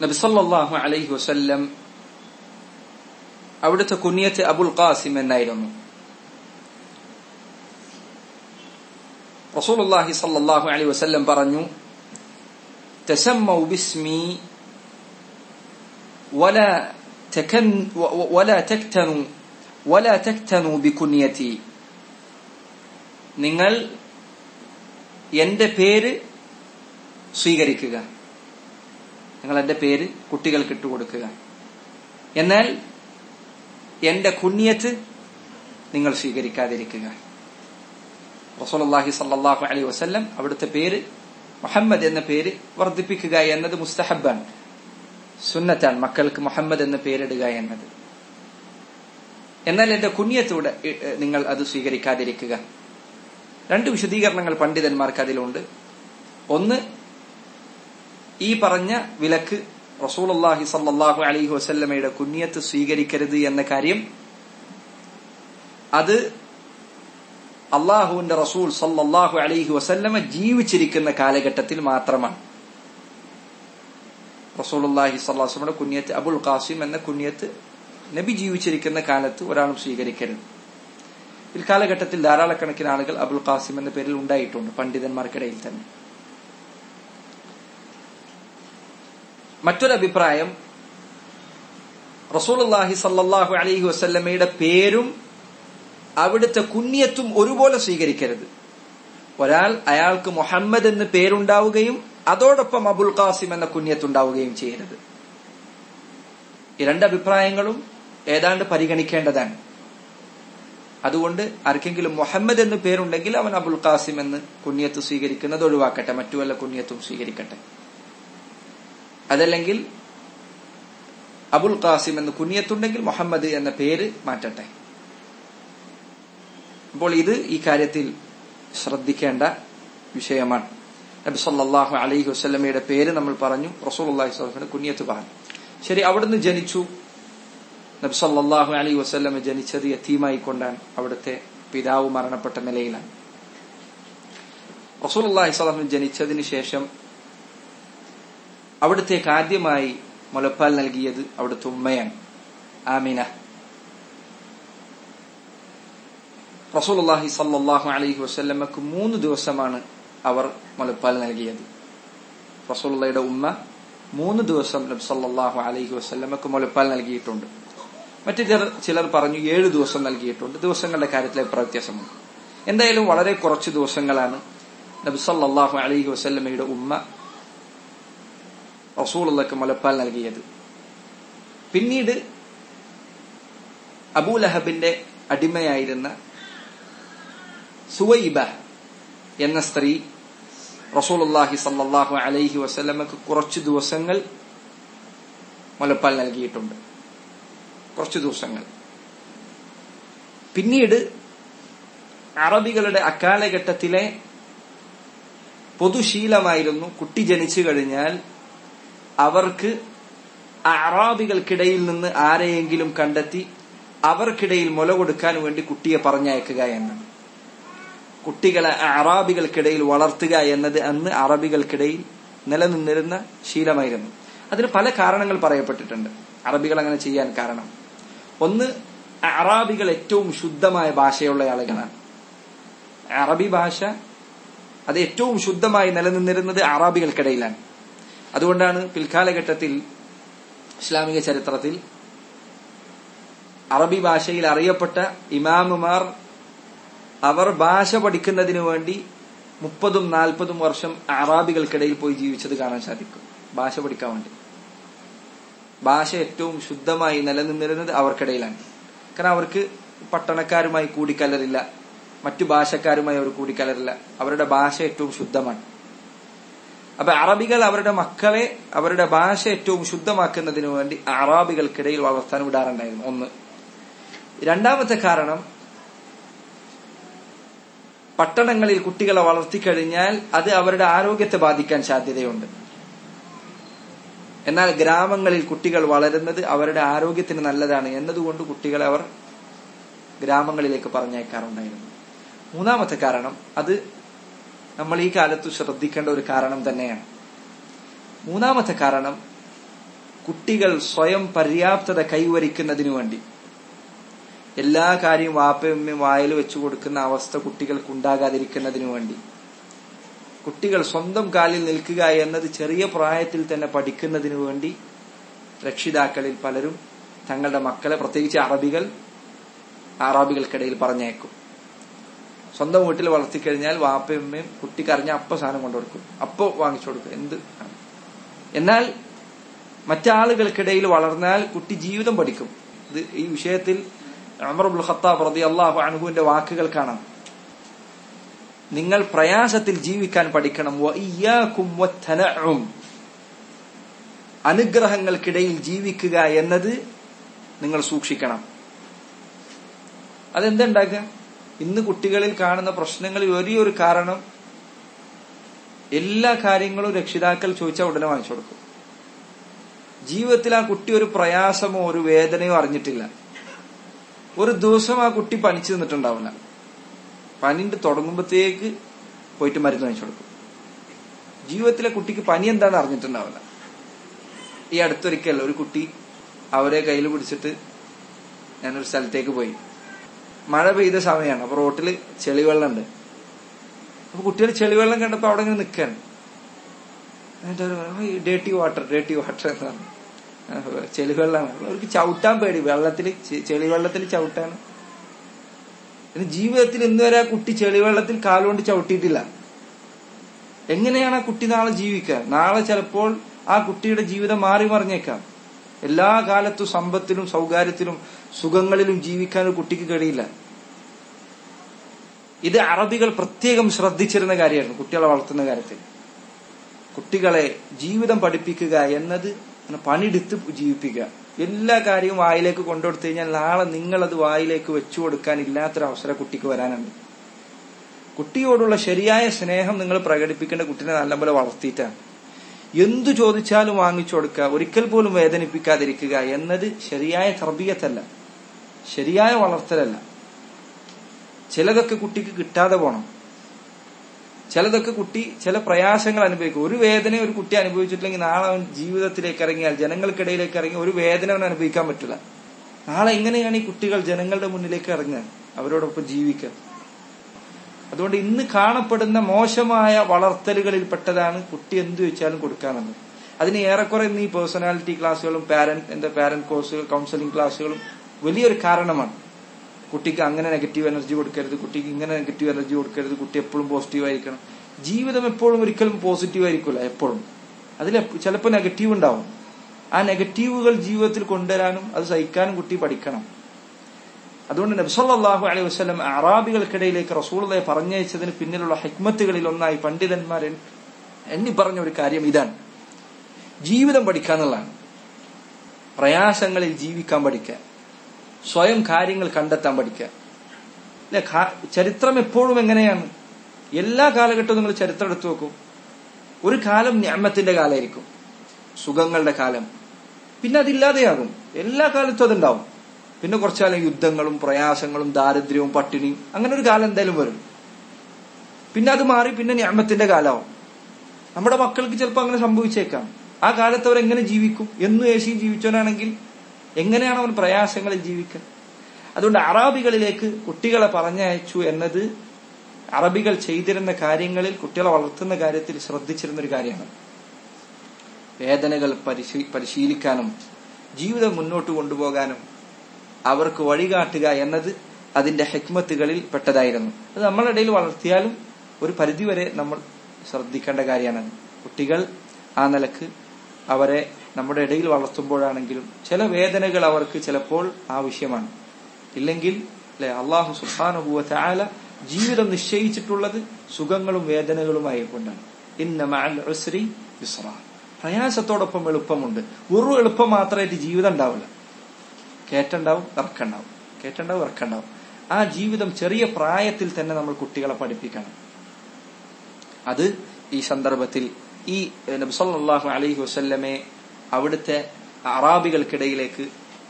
നബിസല്ലാഹു അലൈഹി വസല്ലം അവിടുത്തെ കുഞ്ഞത്ത് അബുൽ ഖാസിം എന്നായിരുന്നു റസൂലുള്ളാഹി സല്ലല്ലാഹു അലൈഹി വസല്ലം പറഞ്ഞു തസമ്മൗ ബിസ്മി ولا تكن ولا تكتنوا ولا تكتنوا بكنيتي നിങ്ങൾ എന്റെ പേര് സ്വീകരിക്കുക നിങ്ങൾ എന്റെ പേര് കുട്ടികൾക്ക് ഇട്ടുകൊടുക്കുക എന്നാൽ എന്റെ കുഞ്ഞിയത്ത് നിങ്ങൾ സ്വീകരിക്കാതിരിക്കുക. റസൂലുള്ളാഹി സല്ലാഹു അലൈഹി വസ്ല്ലം അവിടുത്തെ പേര് മുഹമ്മദ് എന്ന പേര് വർദ്ധിപ്പിക്കുക എന്നത് മുസ്തഹബാണ്. സുന്നത്താണ് മക്കൾക്ക് മുഹമ്മദ് എന്ന പേരിടുക എന്നത്. എന്നാൽ എന്റെ കുഞ്ഞിയത്തൂടെ നിങ്ങൾ അത് സ്വീകരിക്കാതിരിക്കുക. രണ്ട് വിശദീകരണങ്ങൾ പണ്ഡിതന്മാർക്ക് അതിലുണ്ട്. ഒന്ന് ഈ പറഞ്ഞ വിലക്ക് റസൂലുള്ളാഹി സല്ലാഹു അലഹി വസല്ലമയുടെ കുഞ്ഞിയത്ത് സ്വീകരിക്കരുത് എന്ന കാര്യം അത് അള്ളാഹുവിന്റെ റസൂൽ സല്ലാഹു അലഹി വസല്ലമ ജീവിച്ചിരിക്കുന്ന കാലഘട്ടത്തിൽ മാത്രമാണ്. റസൂലുള്ളാഹി സ്വല്ലാസ്ലമയുടെ കുഞ്ഞിയത്ത് അബുൽ ഖാസിം എന്ന കുഞ്ഞിയത്ത് നബി ജീവിച്ചിരിക്കുന്ന കാലത്ത് ഒരാളും സ്വീകരിക്കരുത്. ഇക്കാലഘട്ടത്തിൽ ധാരാളക്കണക്കിന് ആളുകൾ അബുൽ ഖാസിം എന്ന പേരിൽ ഉണ്ടായിട്ടുണ്ട് പണ്ഡിതന്മാർക്കിടയിൽ തന്നെ. മറ്റൊരു അഭിപ്രായം റസൂലുള്ളാഹി അലഹി വസല്ലമയുടെ പേരും അവിടുത്തെ കുഞ്ഞിയത്തും ഒരുപോലെ സ്വീകരിക്കരുത്. ഒരാൾ അയാൾക്ക് മുഹമ്മദ് എന്ന് പേരുണ്ടാവുകയും അതോടൊപ്പം അബുൽ ഖാസിം എന്ന കുഞ്ഞിയത്തുണ്ടാവുകയും ചെയ്യരുത്. ഈ രണ്ട് അഭിപ്രായങ്ങളും ഏതാണ്ട് പരിഗണിക്കേണ്ടതാണ്. അതുകൊണ്ട് ആർക്കെങ്കിലും മുഹമ്മദ് എന്ന് പേരുണ്ടെങ്കിൽ അവൻ അബുൽ ഖാസിം എന്ന് കുഞ്ഞിയത്ത് സ്വീകരിക്കുന്നത് ഒഴിവാക്കട്ടെ. മറ്റു വല്ല കുഞ്ഞിയത്തും സ്വീകരിക്കട്ടെ. അതല്ലെങ്കിൽ അബുൽ ഖാസിം എന്ന് കുഞ്ഞത്തുണ്ടെങ്കിൽ മുഹമ്മദ് എന്ന പേര് മാറ്റട്ടെ. അപ്പോൾ ഇത് ഈ കാര്യത്തിൽ ശ്രദ്ധിക്കേണ്ട വിഷയമാണ്. നബി സല്ലാഹു അലൈഹി വസ്ലമയുടെ പേര് നമ്മൾ പറഞ്ഞു റസൂലുള്ളാഹി സ്വല്ലല്ലാഹു കുഞ്ഞത്ത് പറഞ്ഞു. ശരി അവിടുന്ന് ജനിച്ചു. നബി സല്ലാഹു അലൈഹി വസ്ലമ ജനിച്ചത് യത്തീമായി കൊണ്ടാണ് അവിടുത്തെ പിതാവ് മരണപ്പെട്ട നിലയിലാണ്. റസൂൽ റസൂലുള്ളാഹി സ്വല്ലല്ലാഹു ജനിച്ചതിന് ശേഷം അവിടുത്തേക്ക് ആദ്യമായി മുലപ്പാൽ നൽകിയത് അവിടുത്തെ ഉമ്മയാണ്. ആമിന. റസൂലുള്ളാഹി സല്ലാഹു അലൈഹി വസ്ല്ലമ്മക്ക് മൂന്ന് ദിവസമാണ് അവർ മുലപ്പാൽ നൽകിയത്. റസൂലുള്ളയുടെ ഉമ്മ മൂന്ന് ദിവസം നബി സല്ലാഹു അലൈഹി വസല്ലമക്ക് മുലപ്പാൽ നൽകിയിട്ടുണ്ട്. മറ്റു ചിലർ പറഞ്ഞു ഏഴ് ദിവസം നൽകിയിട്ടുണ്ട്. ദിവസങ്ങളുടെ കാര്യത്തിൽ വ്യത്യാസമുണ്ട് എന്തായാലും വളരെ കുറച്ച് ദിവസങ്ങളാണ് നബി അലഹി അലൈഹി വസല്ലമയുടെ ഉമ്മ റസൂലുള്ളക്ക് മുലപ്പാൽ നൽകിയത്. പിന്നീട് അബൂലഹബിന്റെ അടിമയായിരുന്ന സുവൈബ എന്ന സ്ത്രീ റസൂലുള്ളാഹി സല്ലാഹു അലൈഹി വസ്ലമക്ക് കുറച്ച് ദിവസങ്ങൾ മുലപ്പാൽ നൽകിയിട്ടുണ്ട്. കുറച്ച് ദിവസങ്ങൾ. പിന്നീട് അറബികളുടെ അക്കാലഘട്ടത്തിലെ പൊതുശീലമായിരുന്നു കുട്ടി ജനിച്ചു കഴിഞ്ഞാൽ അവർക്ക് അറാബികൾക്കിടയിൽ നിന്ന് ആരെയെങ്കിലും കണ്ടെത്തി അവർക്കിടയിൽ മുല കൊടുക്കാൻ വേണ്ടി കുട്ടിയെ പറഞ്ഞയക്കുക എന്നാണ് കുട്ടികളെ അറാബികൾക്കിടയിൽ വളർത്തുക എന്നത് അന്ന് അറബികൾക്കിടയിൽ നിലനിന്നിരുന്ന ശീലമായിരുന്നു. അതിന് പല കാരണങ്ങൾ പറയപ്പെട്ടിട്ടുണ്ട്. അറബികൾ അങ്ങനെ ചെയ്യാൻ കാരണം. ഒന്ന് അറാബികൾ ഏറ്റവും ശുദ്ധമായ ഭാഷയുള്ള ആളുകളാണ്. അറബി ഭാഷ അത് ഏറ്റവും ശുദ്ധമായി നിലനിന്നിരുന്നത് അറാബികൾക്കിടയിലാണ്. അതുകൊണ്ടാണ് പിൽക്കാലഘട്ടത്തിൽ ഇസ്ലാമിക ചരിത്രത്തിൽ അറബി ഭാഷയിൽ അറിയപ്പെട്ട ഇമാമുമാർ അവർ ഭാഷ പഠിക്കുന്നതിനു വേണ്ടി മുപ്പതും നാൽപ്പതും വർഷം അറാബികൾക്കിടയിൽ പോയി ജീവിച്ചത് കാണാൻ സാധിക്കും. ഭാഷ പഠിക്കാൻ വേണ്ടി. ഭാഷ ഏറ്റവും ശുദ്ധമായി നിലനിന്നിരുന്നത് അവർക്കിടയിലാണ്. കാരണം അവർക്ക് പട്ടണക്കാരുമായി കൂടിക്കലരില്ല മറ്റു ഭാഷക്കാരുമായി അവർ കൂടിക്കലരില്ല അവരുടെ ഭാഷ ഏറ്റവും ശുദ്ധമാണ്. അപ്പൊ അറബികൾ അവരുടെ മക്കളെ അവരുടെ ഭാഷ ഏറ്റവും ശുദ്ധമാക്കുന്നതിനു വേണ്ടി അറാബികൾക്കിടയിൽ വളർത്താൻ വിടാറുണ്ടായിരുന്നു ഒന്ന്. രണ്ടാമത്തെ കാരണം പട്ടണങ്ങളിൽ കുട്ടികളെ വളർത്തിക്കഴിഞ്ഞാൽ അത് അവരുടെ ആരോഗ്യത്തെ ബാധിക്കാൻ സാധ്യതയുണ്ട്. എന്നാൽ ഗ്രാമങ്ങളിൽ കുട്ടികൾ വളരുന്നത് അവരുടെ ആരോഗ്യത്തിന് നല്ലതാണ് എന്നതുകൊണ്ട് കുട്ടികളെ അവർ ഗ്രാമങ്ങളിലേക്ക് പറഞ്ഞയക്കാറുണ്ടായിരുന്നു. മൂന്നാമത്തെ കാരണം അത് നമ്മൾ ഈ കാലത്ത് ശ്രദ്ധിക്കേണ്ട ഒരു കാരണം തന്നെയാണ്. മൂന്നാമത്തെ കാരണം കുട്ടികൾ സ്വയം പര്യാപ്തത കൈവരിക്കുന്നതിനു വേണ്ടി. എല്ലാ കാര്യവും വാപ്പയമ്മയും വായിൽ വെച്ചു കൊടുക്കുന്ന അവസ്ഥ കുട്ടികൾക്ക് ഉണ്ടാകാതിരിക്കുന്നതിനു വേണ്ടി. കുട്ടികൾ സ്വന്തം കാലിൽ നിൽക്കുക എന്നത് ചെറിയ പ്രായത്തിൽ തന്നെ പഠിക്കുന്നതിനു വേണ്ടി രക്ഷിതാക്കളിൽ പലരും തങ്ങളുടെ മക്കളെ പ്രത്യേകിച്ച് അറബികൾ അറബികൾക്കിടയിൽ പറഞ്ഞേക്കും. സ്വന്തം വീട്ടിൽ വളർത്തിക്കഴിഞ്ഞാൽ വാപ്പയമ്മയും കുട്ടി കരഞ്ഞ അപ്പ സാധനം കൊണ്ടുകൊടുക്കും അപ്പോ വാങ്ങിച്ചു കൊടുക്കും. എന്ത്? എന്നാൽ മറ്റാളുകൾക്കിടയിൽ വളർന്നാൽ കുട്ടി ജീവിതം പഠിക്കും. ഇത് ഈ വിഷയത്തിൽ അമറുൽ ഖത്താബ് റതി അള്ളാഹു വാക്കുകൾ കാണാം. നിങ്ങൾ പ്രയാസത്തിൽ ജീവിക്കാൻ പഠിക്കണം. അനുഗ്രഹങ്ങൾക്കിടയിൽ ജീവിക്കുക എന്നത് നിങ്ങൾ സൂക്ഷിക്കണം. അതെന്തുണ്ടാക്കുക? ഇന്ന് കുട്ടികളിൽ കാണുന്ന പ്രശ്നങ്ങളിൽ ഒരേ ഒരു കാരണം എല്ലാ കാര്യങ്ങളും രക്ഷിതാക്കൾ ചോദിച്ചാൽ ഉടനെ വാങ്ങിച്ചു കൊടുക്കും. ജീവിതത്തിൽ ആ കുട്ടി ഒരു പ്രയാസമോ ഒരു വേദനയോ അറിഞ്ഞിട്ടില്ല. ഒരു ദിവസം ആ കുട്ടി പനിച്ചു നിന്നിട്ടുണ്ടാവില്ല. പനിന്റെ തുടങ്ങുമ്പോഴത്തേക്ക് പോയിട്ട് മരുന്ന് വാങ്ങിച്ചു കൊടുക്കും. ജീവിതത്തിലെ കുട്ടിക്ക് പനി എന്താണെന്ന് അറിഞ്ഞിട്ടുണ്ടാവില്ല. ഈ അടുത്തൊരിക്കൽ ഒരു കുട്ടി അവരെ കയ്യിൽ പിടിച്ചിട്ട് ഞാനൊരു സ്ഥലത്തേക്ക് പോയി. മഴ പെയ്ത സമയമാണ് അപ്പൊ റോട്ടിൽ ചെളിവെള്ളം ഉണ്ട് അപ്പൊ കുട്ടികൾ ചെളിവെള്ളം കണ്ടപ്പോ അവിടെ ഇങ്ങനെ നിൽക്കാണ് ഡേട്ടി വാട്ടർ ഡേട്ടി വാട്ടർ എന്നാണ് ചെളിവെള്ളമാണ്. അവർക്ക് ചവിട്ടാൻ പേടി. വെള്ളത്തിൽ ചെളിവെള്ളത്തിൽ ചവിട്ടാണ്. ജീവിതത്തിൽ ഇന്ന് വരെ ആ കുട്ടി ചെളിവെള്ളത്തിൽ കാലുകൊണ്ട് ചവിട്ടിയിട്ടില്ല. എങ്ങനെയാണ് ആ കുട്ടി നാളെ ജീവിക്കുക? നാളെ ചിലപ്പോൾ ആ കുട്ടിയുടെ ജീവിതം മാറി മറിഞ്ഞേക്കാം. എല്ലാ കാലത്തും സമ്പത്തിലും സൗകാര്യത്തിലും സുഖങ്ങളിലും ജീവിക്കാൻ ഒരു കുട്ടിക്ക് കഴിയില്ല. ഇത് അറബികൾ പ്രത്യേകം ശ്രദ്ധിച്ചിരുന്ന കാര്യമായിരുന്നു കുട്ടികളെ വളർത്തുന്ന കാര്യത്തിൽ. കുട്ടികളെ ജീവിതം പഠിപ്പിക്കുക എന്നത് പണിയെടുത്ത് ജീവിപ്പിക്കുക. എല്ലാ കാര്യവും വായിലേക്ക് കൊണ്ടുകൊടുത്തു കഴിഞ്ഞാൽ നാളെ നിങ്ങളത് വായിലേക്ക് വെച്ചു കൊടുക്കാൻ ഇല്ലാത്തൊരവസരം കുട്ടിക്ക് വരാനുണ്ട്. കുട്ടിയോടുള്ള ശരിയായ സ്നേഹം നിങ്ങൾ പ്രകടിപ്പിക്കേണ്ട കുട്ടിനെ നല്ലപോലെ വളർത്തിയിട്ടാണ്. എന്തു ചോദിച്ചാലും വാങ്ങിച്ചു കൊടുക്കുക ഒരിക്കൽ പോലും വേദനിപ്പിക്കാതിരിക്കുക എന്നത് ശരിയായ തർബീയത്തല്ല. ശരിയായ വളർത്തലല്ല. ചിലതൊക്കെ കുട്ടിക്ക് കിട്ടാതെ പോണം. ചിലതൊക്കെ കുട്ടി ചില പ്രയാസങ്ങൾ അനുഭവിക്കും. ഒരു വേദന ഒരു കുട്ടി അനുഭവിച്ചിട്ടില്ലെങ്കിൽ നാളെ അവൻ ജീവിതത്തിലേക്ക് ഇറങ്ങിയാൽ ജനങ്ങൾക്കിടയിലേക്ക് ഇറങ്ങി ഒരു വേദന അവൻ അനുഭവിക്കാൻ പറ്റില്ല. നാളെ എങ്ങനെയാണ് ഈ കുട്ടികൾ ജനങ്ങളുടെ മുന്നിലേക്ക് ഇറങ്ങുക? അവരോടൊപ്പം ജീവിക്കുക. അതുകൊണ്ട് ഇന്ന് കാണപ്പെടുന്ന മോശമായ വളർത്തലുകളിൽ പെട്ടതാണ് കുട്ടി എന്ത് വെച്ചാലും കൊടുക്കാമെന്ന് അതിന് ഏറെക്കുറെ ഇന്ന് ഈ പേഴ്സണാലിറ്റി ക്ലാസ്സുകളും പാരന്റ് എന്താ പാരന്റ് കോഴ്സുകൾ കൗൺസിലിംഗ് ക്ലാസ്സുകളും വലിയൊരു കാരണമാണ്. കുട്ടിക്ക് അങ്ങനെ നെഗറ്റീവ് എനർജി കൊടുക്കരുത് കുട്ടിക്ക് ഇങ്ങനെ നെഗറ്റീവ് എനർജി കൊടുക്കരുത് കുട്ടി എപ്പോഴും പോസിറ്റീവ് ആയിരിക്കണം. ജീവിതം എപ്പോഴും ഒരിക്കലും പോസിറ്റീവ് ആയിരിക്കില്ല എപ്പോഴും. അതിൽ ചിലപ്പോൾ നെഗറ്റീവ് ഉണ്ടാവും. ആ നെഗറ്റീവുകൾ ജീവിതത്തിൽ കൊണ്ടുവരാനും അത് സഹിക്കാനും കുട്ടി പഠിക്കണം. അതുകൊണ്ട് നബ്സല്ലാഹു അലൈഹി വസ്ലം അറാബികൾക്കിടയിലേക്ക് റസൂളെ പറഞ്ഞയച്ചതിന് പിന്നിലുള്ള ഹെക്മത്തുകളിൽ ഒന്നായി പണ്ഡിതന്മാർ എണ്ണി പറഞ്ഞ ഒരു കാര്യം ഇതാണ്. ജീവിതം പഠിക്കാന്നുള്ളതാണ്. പ്രയാസങ്ങളിൽ ജീവിക്കാൻ പഠിക്കുക. സ്വയം കാര്യങ്ങൾ കണ്ടെത്താൻ പഠിക്കുക. ചരിത്രം എപ്പോഴും എങ്ങനെയാണ്? എല്ലാ കാലഘട്ടവും നിങ്ങൾ ചരിത്രം എടുത്തു നോക്കും ഒരു കാലം ഞാമത്തിന്റെ കാലമായിരിക്കും. സുഖങ്ങളുടെ കാലം. പിന്നെ അതില്ലാതെയാകും. എല്ലാ കാലത്തും അതുണ്ടാവും. പിന്നെ കുറച്ചാലും യുദ്ധങ്ങളും പ്രയാസങ്ങളും ദാരിദ്ര്യവും പട്ടിണിയും അങ്ങനെ ഒരു കാലം എന്തായാലും വരും. പിന്നെ അത് മാറി പിന്നെ ഞാമത്തിന്റെ കാലമാവും. നമ്മുടെ മക്കൾക്ക് ചിലപ്പോൾ അങ്ങനെ സംഭവിച്ചേക്കാം. ആ കാലത്ത് അവരെങ്ങനെ ജീവിക്കും? എന്നും ഏശി ജീവിച്ചവനാണെങ്കിൽ എങ്ങനെയാണ് അവൻ പ്രയാസങ്ങളിൽ ജീവിക്കുക അതുകൊണ്ട് അറാബികളിലേക്ക് കുട്ടികളെ പറഞ്ഞയച്ചു എന്നത് അറബികൾ ചെയ്തിരുന്ന കാര്യങ്ങളിൽ കുട്ടികളെ വളർത്തുന്ന കാര്യത്തിൽ ശ്രദ്ധിച്ചിരുന്ന ഒരു കാര്യമാണ്. വേദനകൾ പരിശീ പരിശീലിക്കാനും ജീവിതം മുന്നോട്ട് കൊണ്ടുപോകാനും അവർക്ക് വഴികാട്ടുക എന്നത് അതിന്റെ ഹെക്മത്തുകളിൽ പെട്ടതായിരുന്നു. അത് നമ്മളുടെ ഇടയിൽ വളർത്തിയാലും ഒരു പരിധിവരെ നമ്മൾ ശ്രദ്ധിക്കേണ്ട കാര്യമാണ്. കുട്ടികൾ ആ നിലയ്ക്ക് അവരെ നമ്മുടെ ഇടയിൽ വളർത്തുമ്പോഴാണെങ്കിലും ചില വേദനകൾ അവർക്ക് ചിലപ്പോൾ ആവശ്യമാണ്. ഇല്ലെങ്കിൽ അല്ലെ അള്ളാഹു സുഹാനുഭൂവ ചാല ജീവിതം നിശ്ചയിച്ചിട്ടുള്ളത് സുഖങ്ങളും വേദനകളുമായി കൊണ്ടാണ്. ഇന്ന മഅൽ പ്രയാസത്തോടൊപ്പം എളുപ്പമുണ്ട്. ഒരു എളുപ്പം മാത്രമായിട്ട് ജീവിതം ഉണ്ടാവില്ല. കേറ്റുണ്ടാവും ഇറക്കുണ്ടാവും കേറ്റുണ്ടാവും ഇറക്കുണ്ടാവും ആ ജീവിതം ചെറിയ പ്രായത്തിൽ തന്നെ നമ്മൾ കുട്ടികളെ പഠിപ്പിക്കണം. അത് ഈ സന്ദർഭത്തിൽ ഈ നബ്സല്ലാഹു അലൈഹി വസ്ല്ലമെ അവിടുത്തെ അറാബികൾക്കിടയിലേക്ക്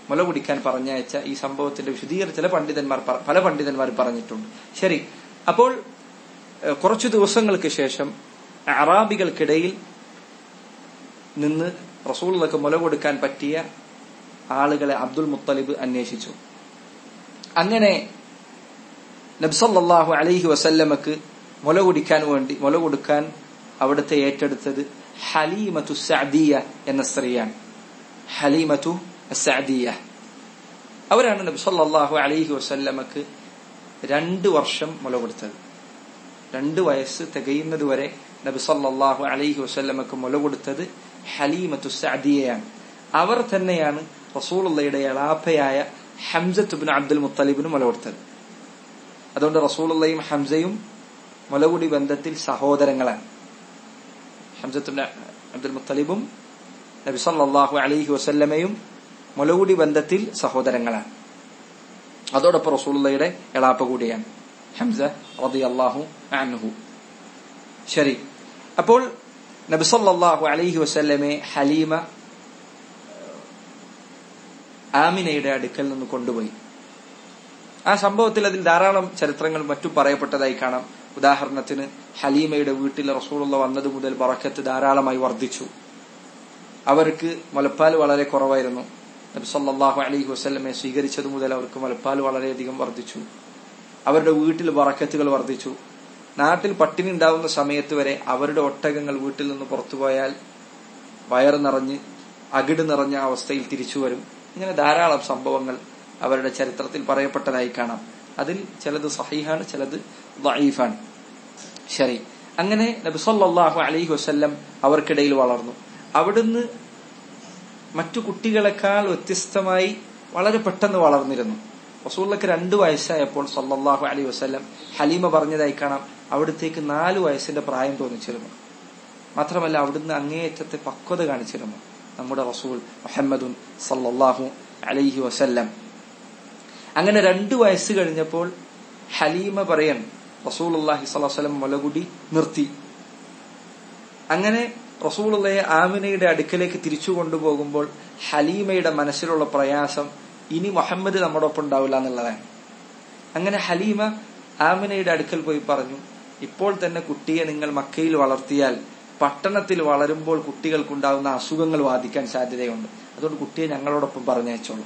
മുല കുടിക്കാൻ പറഞ്ഞയച്ച ഈ സംഭവത്തിന്റെ വിശദീകരണം ചില പണ്ഡിതന്മാർ പല പണ്ഡിതന്മാർ പറഞ്ഞിട്ടുണ്ട്. ശരി. അപ്പോൾ കുറച്ചു ദിവസങ്ങൾക്ക് ശേഷം അറാബികൾക്കിടയിൽ നിന്ന് റസൂളിലൊക്കെ മുല കൊടുക്കാൻ പറ്റിയ ആളുകളെ അബ്ദുൽ മുത്തലിബ് അന്വേഷിച്ചു. അങ്ങനെ നബ്സല്ലാഹു അലൈഹി വസല്ലമക്ക് മുല കുടിക്കാൻ വേണ്ടി മുല കൊടുക്കാൻ അവിടുത്തെ ഏറ്റെടുത്തത് ഹലീമത്തു സഅദിയ എന്ന സ്ത്രീയാണ്. ഹലീമത്തു സഅദിയ അവരാണ് നബി സല്ലല്ലാഹു അലൈഹി വസല്ലമക്ക് രണ്ട് വർഷം മുല കൊടുത്തത്. രണ്ട് വയസ്സ് തികയുന്നത് വരെ നബി സല്ലല്ലാഹു അലൈഹി വസല്ലമക്ക് മുല കൊടുത്തത് ഹലീമത്തു സഅദിയയാണ് അവർ തന്നെയാണ് റസൂലുള്ളയുടെ എളാപ്പയായ ഹംസത്തുബിൻ അബ്ദുൽ മുത്തലിബിന് മുല കൊടുത്തത്. അതുകൊണ്ട് റസൂലുള്ളയും ഹംസയും മുലകുടി ബന്ധത്തിൽ സഹോദരങ്ങളാണ്. ഹംസത്ത് അബ്ദുൽ മുത്തലിബും നബി സല്ലാഹു അലഹി വസല്ലമയും മുലകുടി ബന്ധത്തിൽ സഹോദരങ്ങളാണ്. അതോടൊപ്പം റസൂള്ളയുടെ എളാപ്പ കൂടിയാണ് ഹംസ റളിയല്ലാഹു അൻഹു. ശരി. അപ്പോൾ നബി സല്ലാഹു അലഹി വസല്ലമെ ഹലീമ ആമിനയുടെ അടുക്കൽ നിന്ന് കൊണ്ടുപോയി. ആ സംഭവത്തിൽ അതിൽ ധാരാളം ചരിത്രങ്ങൾ മറ്റു പറയപ്പെട്ടതായി കാണാം. ഉദാഹരണത്തിന് ഹലീമയുടെ വീട്ടിൽ റസൂളുള്ള വന്നത് മുതൽ ബറക്കത്ത് ധാരാളമായി വർദ്ധിച്ചു. അവർക്ക് മുലപ്പാൽ വളരെ കുറവായിരുന്നു. നബി സല്ലല്ലാഹു അലൈഹി വസല്ലമെ സ്വീകരിച്ചത് മുതൽ അവർക്ക് മുലപ്പാൽ വളരെയധികം വർദ്ധിച്ചു. അവരുടെ വീട്ടിൽ ബറക്കത്തുകൾ വർദ്ധിച്ചു. നാട്ടിൽ പട്ടിണി ഉണ്ടാവുന്ന സമയത്ത് വരെ അവരുടെ ഒട്ടകങ്ങൾ വീട്ടിൽ നിന്ന് പുറത്തുപോയാൽ വയറ് നിറഞ്ഞ് അകിട് നിറഞ്ഞ അവസ്ഥയിൽ തിരിച്ചു വരും. ഇങ്ങനെ ധാരാളം സംഭവങ്ങൾ അവരുടെ ചരിത്രത്തിൽ പറയപ്പെട്ടതായി കാണാം. അതിൽ ചിലത് സഹീഹാണ് ചിലത് ദഈഫാണ്. ശരി. അങ്ങനെ നബി സല്ലാഹു അലൈഹി വസല്ലം അവർക്കിടയിൽ വളർന്നു. അവിടുന്ന് മറ്റു കുട്ടികളെക്കാൾ വ്യത്യസ്തമായി വളരെ പെട്ടെന്ന് വളർന്നിരുന്നു. റസൂള്ളക്ക് രണ്ടു വയസ്സായപ്പോൾ സല്ലാഹു അലൈഹി വസ്ല്ലം ഹലീമ പറഞ്ഞതായി കാണാം. അവിടത്തേക്ക് നാല് വയസ്സിന്റെ പ്രായം തോന്നിച്ചിരുന്നു. മാത്രമല്ല അവിടുന്ന് അങ്ങേയറ്റത്തെ പക്വത കാണിച്ചിരുന്നു. നമ്മുടെ റസൂൽ മുഹമ്മദുൻ സല്ലാഹു അലൈഹി വസല്ലം. അങ്ങനെ രണ്ടു വയസ്സ് കഴിഞ്ഞപ്പോൾ ഹലീമ പറയാൻ റസൂൽ അള്ളാഹി സ്വലം മുലകുടി നിർത്തി. അങ്ങനെ റസൂലുള്ളയെ ആമിനയുടെ അടുക്കലേക്ക് തിരിച്ചു കൊണ്ടുപോകുമ്പോൾ ഹലീമയുടെ മനസ്സിലുള്ള പ്രയാസം ഇനി മുഹമ്മദ് നമ്മുടെ ഒപ്പം ഉണ്ടാവില്ല എന്നുള്ളതാണ്. അങ്ങനെ ഹലീമ ആമിനയുടെ അടുക്കൽ പോയി പറഞ്ഞു ഇപ്പോൾ തന്നെ കുട്ടിയെ നിങ്ങൾ മക്കയിൽ വളർത്തിയാൽ പട്ടണത്തിൽ വളരുമ്പോൾ കുട്ടികൾക്കുണ്ടാകുന്ന അസുഖങ്ങൾ ബാധിക്കാൻ സാധ്യതയുണ്ട്. അതുകൊണ്ട് കുട്ടിയെ ഞങ്ങളോടൊപ്പം പറഞ്ഞയച്ചോളൂ.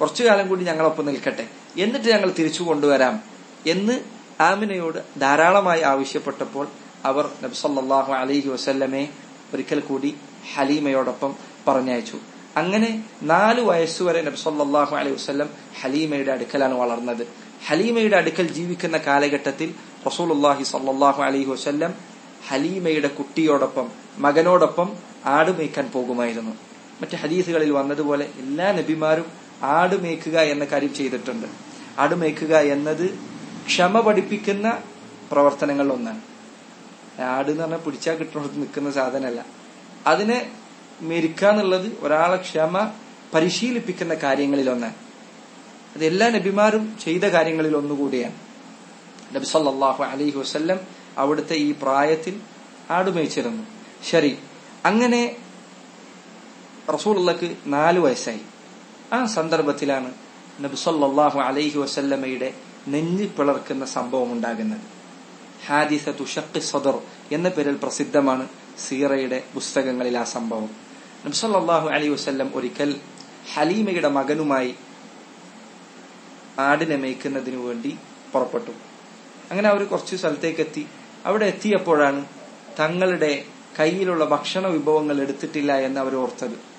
കുറച്ചു കാലം കൂടി ഞങ്ങളൊപ്പം നിൽക്കട്ടെ. എന്നിട്ട് ഞങ്ങൾ തിരിച്ചു കൊണ്ടുവരാം എന്ന് ആമിനയോട് ധാരാളമായി ആവശ്യപ്പെട്ടപ്പോൾ അവർ നബ്സല്ലാഹു അലൈഹി വസല്ലമെ ഒരിക്കൽ കൂടി ഹലീമയോടൊപ്പം പറഞ്ഞയച്ചു. അങ്ങനെ നാലു വയസ്സുവരെ നബ്സല്ലാഹു അലൈഹി വസ്ല്ലം ഹലീമയുടെ അടുക്കലാണ് വളർന്നത്. ഹലീമയുടെ അടുക്കൽ ജീവിക്കുന്ന കാലഘട്ടത്തിൽ റസൂലുല്ലാഹി സല്ലാഹു അലൈഹി വസ്ല്ലം ഹലീമയുടെ കുട്ടിയോടൊപ്പം മകനോടൊപ്പം ആടുമേക്കാൻ പോകുമായിരുന്നു. മറ്റ് ഹദീസുകളിൽ വന്നതുപോലെ എല്ലാ നബിമാരും ആട് മേക്കുക എന്ന കാര്യം ചെയ്തിട്ടുണ്ട്. ആട് മേക്കുക എന്നത് ക്ഷമ പഠിപ്പിക്കുന്ന പ്രവർത്തനങ്ങളിൽ ഒന്നാണ്. ആട് എന്ന് പറഞ്ഞാൽ പിടിച്ചാൽ കിട്ടുന്നിടത്ത് നിൽക്കുന്ന സാധനമല്ല. അതിനെ മെരിക്കുക എന്നുള്ളത് ഒരാളെ ക്ഷമ പരിശീലിപ്പിക്കുന്ന കാര്യങ്ങളിൽ ഒന്നാണ്. അത് എല്ലാ നബിമാരും ചെയ്ത കാര്യങ്ങളിൽ ഒന്നുകൂടിയാണ്. നബി സല്ലല്ലാഹു അലൈഹി വസ്ല്ലം അവിടുത്തെ ഈ പ്രായത്തിൽ ആടുമേച്ചിരുന്നു ശരി. അങ്ങനെ റസൂൾക്ക് നാലു വയസ്സായി. ആ സന്ദർഭത്തിലാണ് നബി സല്ലല്ലാഹു അലൈഹി വസല്ലമയുടെ നെഞ്ഞി പിളർക്കുന്ന സംഭവം ഉണ്ടാകുന്നത്. ഹാദിസ തുഷക്ക് സദർ എന്ന പേരിൽ പ്രസിദ്ധമാണ് സീറയുടെ പുസ്തകങ്ങളിൽ ആ സംഭവം. നബി സല്ലല്ലാഹു അലൈഹി വസ്ല്ലം ഒരിക്കൽ ഹലീമയുടെ മകനുമായി ആടിനെ മേയ്ക്കുന്നതിനു വേണ്ടി പുറപ്പെട്ടു. അങ്ങനെ അവർ കുറച്ച് സ്ഥലത്തേക്ക് എത്തി. അവിടെ എത്തിയപ്പോഴാണ് തങ്ങളുടെ കയ്യിലുള്ള ഭക്ഷണ വിഭവങ്ങൾ എടുത്തിട്ടില്ല എന്ന് അവർ ഓർത്തത്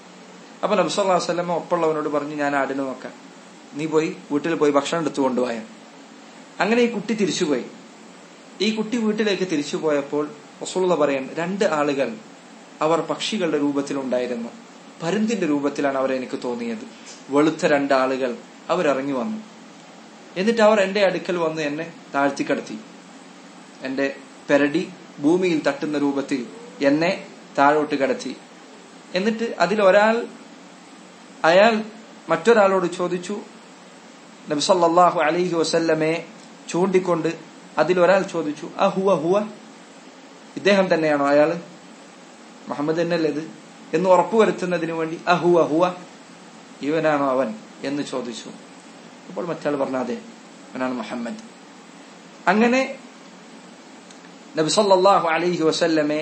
അപ്പൊ നബ്സല്ലാ വസ്ലമ ഒപ്പമുള്ളവനോട് പറഞ്ഞു ഞാൻ ആടിനെ നോക്കാം. നീ പോയി വീട്ടിൽ പോയി ഭക്ഷണം എടുത്തു കൊണ്ടുപോയ അങ്ങനെ ഈ കുട്ടി തിരിച്ചുപോയി. ഈ കുട്ടി വീട്ടിലേക്ക് തിരിച്ചു പോയപ്പോൾ റസൂള്ള പറയാൻ രണ്ട് ആളുകൾ അവർ പക്ഷികളുടെ രൂപത്തിലുണ്ടായിരുന്നു. പരുന്തിന്റെ രൂപത്തിലാണ് അവർ എനിക്ക് തോന്നിയത്. വെളുത്ത രണ്ട് ആളുകൾ അവരിറങ്ങി വന്നു. എന്നിട്ട് അവർ എന്റെ അടുക്കൽ വന്ന് എന്നെ താഴ്ത്തിക്കടത്തി എന്റെ പെരടി ഭൂമിയിൽ തട്ടുന്ന രൂപത്തിൽ എന്നെ താഴോട്ട് കടത്തി. എന്നിട്ട് അതിൽ ഒരാൾ അയാൾ മറ്റൊരാളോട് ചോദിച്ചു നബിസല്ലാഹു അലൈഹി വസല്ലമെ ചൂണ്ടിക്കൊണ്ട് അതിലൊരാൾ ചോദിച്ചു ആ ഹുവ ഹുവ? ഇദ്ദേഹം തന്നെയാണോ അയാൾ മുഹമ്മദ് തന്നെയല്ലേ ഇത്? എന്ന് ഉറപ്പുവരുത്തുന്നതിന് വേണ്ടി അഹുവ ഹുവ ഇവനാണോ അവൻ? എന്ന് ചോദിച്ചു. അപ്പോൾ മറ്റാൾ പറഞ്ഞ അതെ ഇവനാണ് മുഹമ്മദ്. അങ്ങനെ നബി സല്ലല്ലാഹു അലൈഹി വസല്ലമെ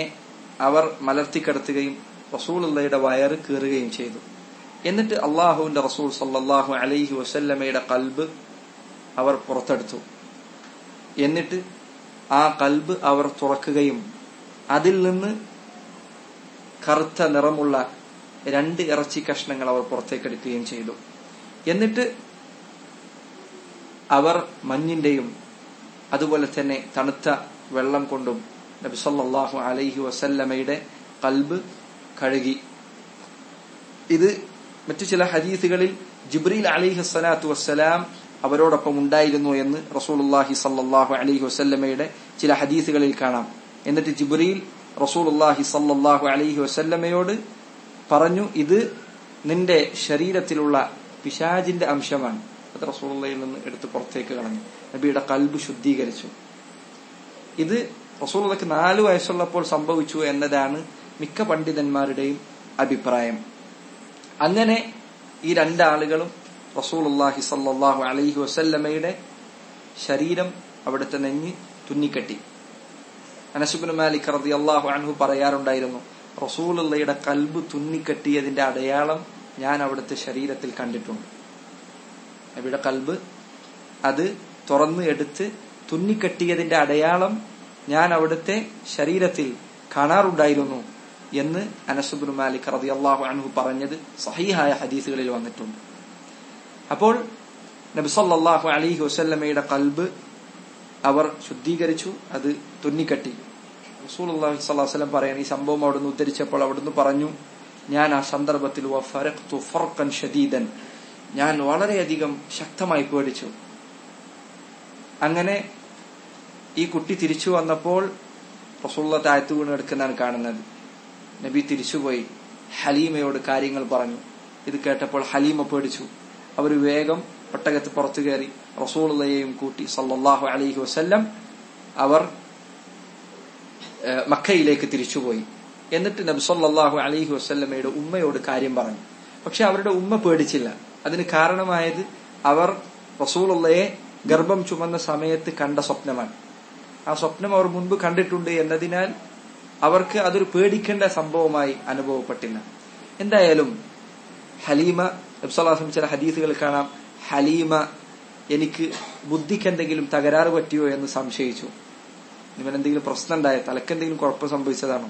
അവർ മലർത്തിക്കിടത്തുകയും റസൂൾ വയറ് കീറുകയും ചെയ്തു. എന്നിട്ട് അള്ളാഹുവിന്റെ റസൂൽ സല്ലാഹു അലൈഹി വസല്ലമയുടെ കൽബ് അവർ പുറത്തെടുത്തു. എന്നിട്ട് ആ കൽബ് അവർ തുറക്കുകയും അതിൽ നിന്ന് കറുത്ത നിറമുള്ള രണ്ട് ഇറച്ചി കഷ്ണങ്ങൾ അവർ പുറത്തേക്കെടുക്കുകയും ചെയ്തു. എന്നിട്ട് അവർ മഞ്ഞിന്റെയും അതുപോലെ തന്നെ തണുത്ത വെള്ളം കൊണ്ടും നബി സല്ലല്ലാഹു അലൈഹി വസല്ലമയുടെ കൽബ് കഴുകി. ഇത് മറ്റു ചില ഹദീസുകളിൽ ജിബ്രീൽ അലിഹി സ്വലാത്തു വസ്സലാം അവരോടൊപ്പം ഉണ്ടായിരുന്നു എന്ന് റസൂലുല്ലാഹി സല്ലാഹു അലൈഹി വസല്ലമയുടെ ചില ഹദീസുകളിൽ കാണാം. എന്നിട്ട് ജിബ്രീൽ റസൂലുല്ലാഹി സല്ലാഹു അലൈഹി വസല്ലമയോട് പറഞ്ഞു ഇത് നിന്റെ ശരീരത്തിലുള്ള പിശാജിന്റെ അംശമാണ്. അത് റസൂലുള്ളയിൽ നിന്ന് എടുത്ത് പുറത്തേക്ക് കളഞ്ഞു. നബിയുടെ കൽബ് ശുദ്ധീകരിച്ചു. ഇത് റസൂലുള്ളക്ക് നാലു വയസ്സുള്ളപ്പോൾ സംഭവിച്ചു എന്നതാണ് മിക്ക പണ്ഡിതന്മാരുടെയും അഭിപ്രായം. അങ്ങനെ ഈ രണ്ടാളുകളും റസൂലുള്ളാഹി സല്ലാഹു അലൈഹി വസല്ലമയുടെ ശരീരം അവിടുത്തെ നെഞ്ഞ് തുന്നിക്കെട്ടി. അനസുബിന് മാലിക് അള്ളാഹു അൻഹു പറയാറുണ്ടായിരുന്നു റസൂലുള്ളയുടെ കൽബ് തുന്നിക്കെട്ടിയതിന്റെ അടയാളം ഞാൻ അവിടുത്തെ ശരീരത്തിൽ കണ്ടിട്ടുണ്ട്. നബിയുടെ കൽബ് അത് തുറന്ന് എടുത്ത് തുന്നിക്കെട്ടിയതിന്റെ അടയാളം ഞാൻ അവിടുത്തെ ശരീരത്തിൽ കാണാറുണ്ടായിരുന്നു. എന്ന് അനസുബിന് മാലിക് റതി അള്ളാഹു അൻഹു പറഞ്ഞത് സഹീഹായ ഹദീസുകളിൽ വന്നിട്ടുണ്ട്. അപ്പോൾ നബിസല്ലാഹു അലിഹി വസല്ലമയുടെ കൽബ് അവർ ശുദ്ധീകരിച്ചു അത് തുന്നിക്കെട്ടി. റസൂൽ അള്ളാഹു സ്വല്ലാസ്ലം പറയാൻ ഈ സംഭവം അവിടുന്ന് ഉദ്ധരിച്ചപ്പോൾ അവിടുന്ന് പറഞ്ഞു ഞാൻ ആ സന്ദർഭത്തിൽ ഷദീദൻ ഞാൻ വളരെയധികം ശക്തമായി പേടിച്ചു. അങ്ങനെ ഈ കുട്ടി തിരിച്ചു വന്നപ്പോൾ റസൂള്ള താഴ്ത്തു വീണ് എടുക്കുന്നതാണ് കാണുന്നത്. നബി തിരിച്ചുപോയി ഹലീമയോട് കാര്യങ്ങൾ പറഞ്ഞു. ഇത് കേട്ടപ്പോൾ ഹലീമ പേടിച്ചു. അവർ വേഗം ഒട്ടകത്ത് പുറത്തു കയറി റസൂളയെയും കൂട്ടി സല്ലാഹു അലഹി വസ്ല്ലം അവർ മക്കയിലേക്ക് തിരിച്ചുപോയി എന്നിട്ട് നബി സല്ലാഹു അലൈഹി വസല്ലമയുടെ ഉമ്മയോട് കാര്യം പറഞ്ഞു. പക്ഷെ അവരുടെ ഉമ്മ പേടിച്ചില്ല. അതിന് കാരണമായത് അവർ റസൂലുള്ളയെ ഗർഭം ചുമന്ന സമയത്ത് കണ്ട സ്വപ്നമാണ്. ആ സ്വപ്നം അവർ മുൻപ് കണ്ടിട്ടുണ്ട് എന്നതിനാൽ അവർക്ക് അതൊരു പേടിക്കേണ്ട സംഭവമായി അനുഭവപ്പെട്ടില്ല. എന്തായാലും ഹലീമ നബ്സലാസം ചില ഹദീസുകൾ കാണാം. ഹലീമ എനിക്ക് ബുദ്ധിക്ക് എന്തെങ്കിലും തകരാറ് പറ്റിയോ എന്ന് സംശയിച്ചു. ഇവനെന്തെങ്കിലും പ്രശ്നം ഉണ്ടായ തലക്കെന്തെങ്കിലും കുഴപ്പം സംഭവിച്ചതാണോ?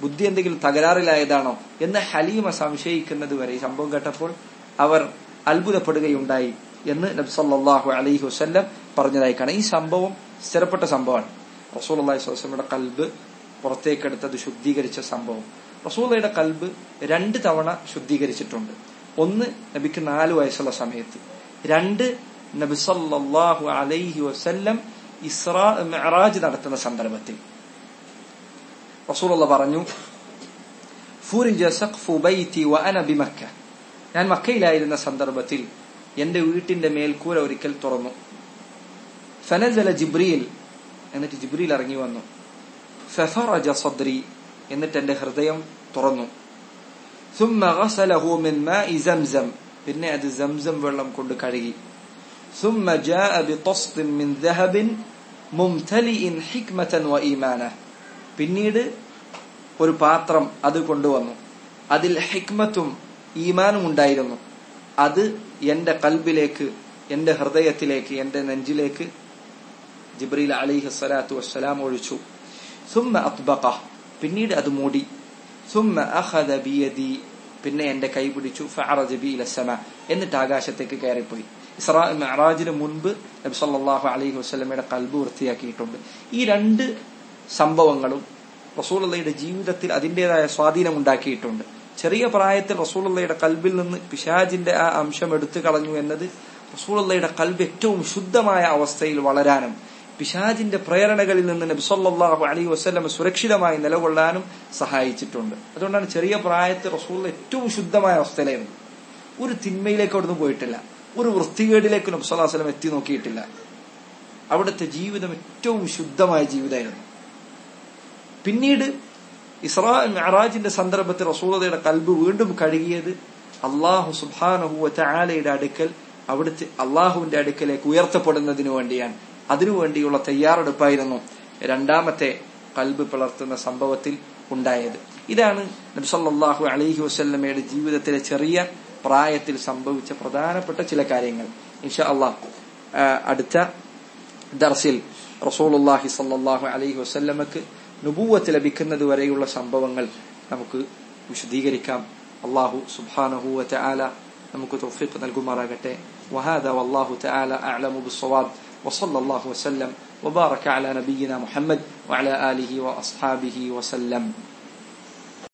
ബുദ്ധി എന്തെങ്കിലും തകരാറിലായതാണോ? എന്ന് ഹലീമ സംശയിക്കുന്നത് വരെ ഈ സംഭവം കേട്ടപ്പോൾ അവർ അത്ഭുതപ്പെടുകയുണ്ടായി എന്ന് നബ്സല്ലാഹു അലൈഹി വസ്ല്ലം പറഞ്ഞതായി കാണാം. ഈ സംഭവം സ്ഥിരപ്പെട്ട സംഭവമാണ്. റസൂൽ അള്ളാഹി സ്വലമയുടെ കൽബ് പുറത്തേക്കെടുത്തത് ശുദ്ധീകരിച്ച സംഭവം. റസൂലയുടെ കൽബ് രണ്ട് തവണ ശുദ്ധീകരിച്ചിട്ടുണ്ട്. ഒന്ന് നബിക്ക് നാല് വയസ്സുള്ള സമയത്ത്. രണ്ട് നബി അലൈഹി വസല്ലം ഇസ്രാ മെഹറാജ് നടത്തുന്ന സന്ദർഭത്തിൽ. റസൂലുള്ള പറഞ്ഞു ബിമക്ക. ഞാൻ മക്കയിലായിരുന്ന സന്ദർഭത്തിൽ എന്റെ വീട്ടിന്റെ മേൽക്കൂര ഒരിക്കൽ തുറന്നു. ഫനസല ജിബ്രീൽ എന്നിട്ട് ജിബ്രിയിൽ ഇറങ്ങി വന്നു. ഫഫറജ സദ്രി എന്നിട്ട് എന്റെ ഹൃദയം തുറന്നു ثم غسله من ماء زمزم പിന്നെ അത് സംസം വെള്ളം കൊണ്ട് കഴുകി ثم جاء بطست من ذهب ممتلئ حكمة وإيمانة പിന്നീട് ഒരു പാത്രം അത് കൊണ്ടുവന്നു അതിൽ ഹിക്മത്തും ഈമാനും ഉണ്ടായിരുന്നു അത് എന്റെ കൽബിലേക്ക് എന്റെ ഹൃദയത്തിലേക്ക് എന്റെ നെഞ്ചിലേക്ക് ജിബ്രീൽ അലിഹി സ്വലാത്തു വസ്സലാം ഒഴിച്ചു സുമ്മ അത്ബക പിന്നീട് അത് മൂടി. സുമ്മ ബിയദി പിന്നെ എന്റെ കൈ പിടിച്ചു. ഫഅറജ ബി ഇല സമ എന്നിട്ട് ആകാശത്തേക്ക് കയറിപ്പോയി. ഇസ്രാ മെഹറാജിന് മുൻപ് നബി സല്ലല്ലാഹു അലൈഹി വസല്ലമയുടെ കൽബ് വൃത്തിയാക്കിയിട്ടുണ്ട്. ഈ രണ്ട് സംഭവങ്ങളും റസൂലുള്ളയുടെ ജീവിതത്തിൽ അതിന്റെതായ സ്വാധീനം ഉണ്ടാക്കിയിട്ടുണ്ട്. ചെറിയ പ്രായത്തിൽ റസൂലുള്ളയുടെ കൽബിൽ നിന്ന് പിശാജിന്റെ ആ അംശം എടുത്തു കളഞ്ഞു എന്നത് റസൂലുള്ളയുടെ കൽബ് ഏറ്റവും ശുദ്ധമായ അവസ്ഥയിൽ വളരാനും പിശാജിന്റെ പ്രേരണകളിൽ നിന്ന് നബ്സല്ലാഹു അലൈഹി വസ്ലം സുരക്ഷിതമായി നിലകൊള്ളാനും സഹായിച്ചിട്ടുണ്ട്. അതുകൊണ്ടാണ് ചെറിയ പ്രായത്തിൽ റസൂൽ ഏറ്റവും ശുദ്ധമായ അവസ്ഥയിലായിരുന്നു. ഒരു തിന്മയിലേക്ക് അവിടുന്ന് പോയിട്ടില്ല. ഒരു വൃത്തികേടിലേക്ക് നബ്സല്ലാ വസ്ലം എത്തി നോക്കിയിട്ടില്ല. അവിടുത്തെ ജീവിതം ഏറ്റവും ശുദ്ധമായ ജീവിതമായിരുന്നു. പിന്നീട് ഇസ്രാ മെഹറാജിന്റെ സന്ദർഭത്തിൽ റസൂലതയുടെ കൽബ് വീണ്ടും കഴുകിയത് അള്ളാഹു സുബാനഹുവ ആലയുടെ അടുക്കൽ അവിടുത്തെ അള്ളാഹുവിന്റെ അടുക്കലേക്ക് ഉയർത്തപ്പെടുന്നതിന് വേണ്ടിയാണ്. അതിനുവേണ്ടിയുള്ള തയ്യാറെടുപ്പായിരുന്നു രണ്ടാമത്തെ കൽബ് പിളർത്തുന്ന സംഭവത്തിൽ ഉണ്ടായത്. ഇതാണ് നബ്സല്ലാഹു അലഹി വസ്ല്ലമ്മയുടെ ജീവിതത്തിലെ ചെറിയ പ്രായത്തിൽ സംഭവിച്ച പ്രധാനപ്പെട്ട ചില കാര്യങ്ങൾ. ഇൻഷാ അള്ളാഹ് അടുത്ത ദർസിൽ റസൂലുല്ലാഹി സല്ലാഹു അലഹി വസ്ല്ലമ്മക്ക് നുപൂവത്ത് ലഭിക്കുന്നത് വരെയുള്ള സംഭവങ്ങൾ നമുക്ക് വിശദീകരിക്കാം. അള്ളാഹു സുബാനഹുല നമുക്ക് തൊഫീഖ് നൽകുമാറാകട്ടെ. വഹാദ വല്ലാഹു അലമുബ് സവാദ് وصلى الله وسلم وبارك على نبينا محمد وعلى آله وأصحابه وسلم.